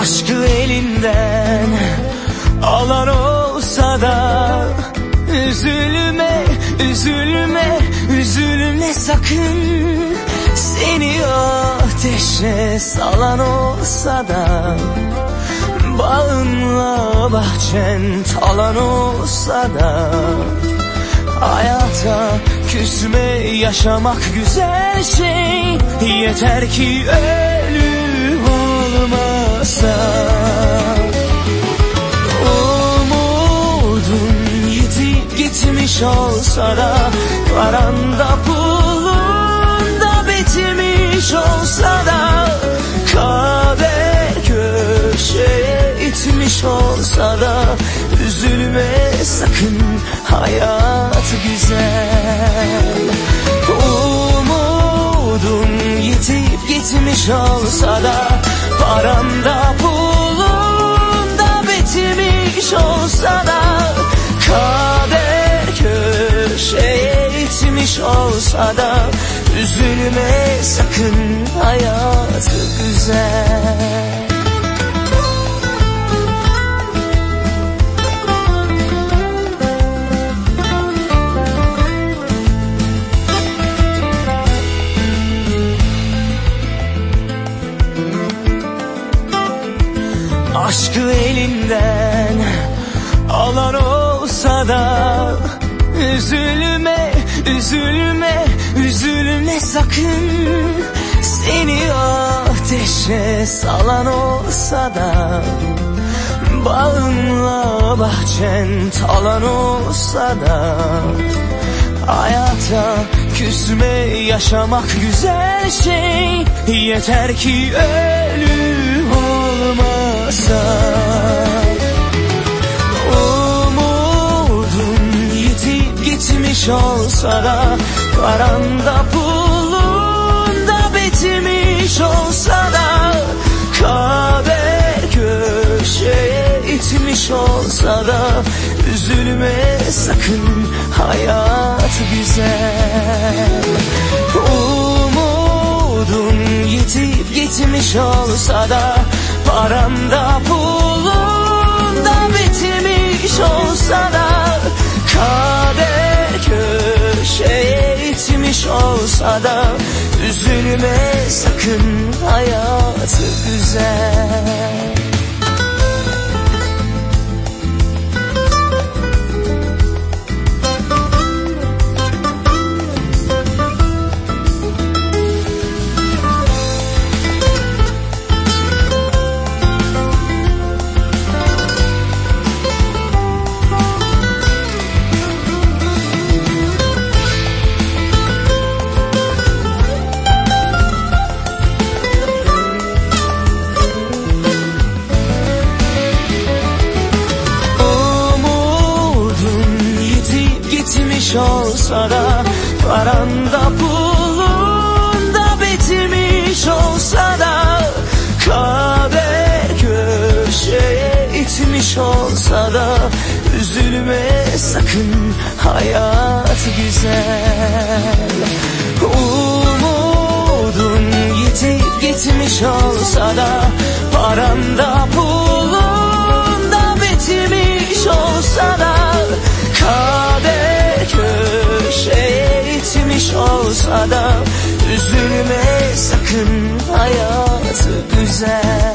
Aşkı elinden alan olsa da Üzülme, üzülme, üzülme sakın. Seni ateşe salan olsa da Bağınla bahçen talan olsa da Hayata küsme yaşamak güzel şey. Yeter ki ölüm olma olmasa Umudun yitip gitmiş olsa da Paranda pulunda bitmiş olsa da Kader köşeye itmiş olsa da Üzülme sakın hayat güzel. Umudun yitip gitmiş olsa da Paramda pulunda bitmiş olsa da Kader köşeye itmiş olsa da Üzülme sakın hayat güzel Aşkı elinden alan olsa da Üzülme, üzülme, üzülme sakın. Seni ateşe salan olsa da Bağınla bahçen talan olsa da Hayata küsme yaşamak güzel şey. Yeter ki ölüm olmasa Umudun yitip gitmiş olsa da Paranda pulunda bitmiş olsa da Kader köşeye itmiş olsa da Üzülme sakın hayat güzel Umudun yitip gitmiş olsa da Paramda pulunda bitmiş olsa da Kader köşeye itmiş olsa da Üzülme sakın hayat güzel olsa da Paranda pulunda bitmiş olsa da Kader köşeye itmiş olsa da Üzülme sakın hayat güzel. Umudun yitip gitmiş olsa da Paranda pulunda olsa da Üzülme sakın hayat güzel